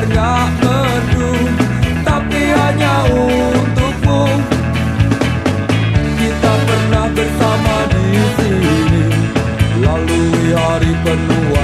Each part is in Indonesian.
biar gak Tapi hanya untukmu. Kita pernah bersama di sini Lalui hari penuh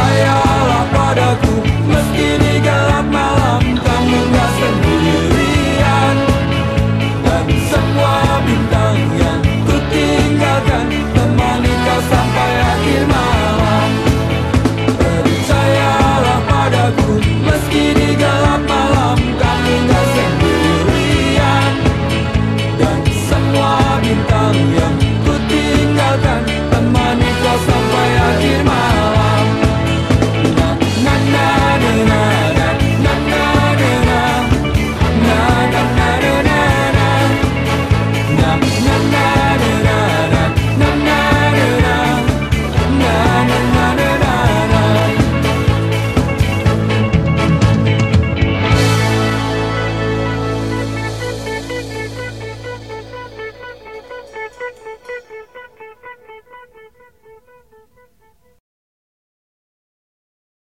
percayalah padaku Meski di gelap malam kamu gak sendirian. Dan semua bintang yang kutinggalkan Temani kau sampai akhir malam. Percayalah padaku meski di gelap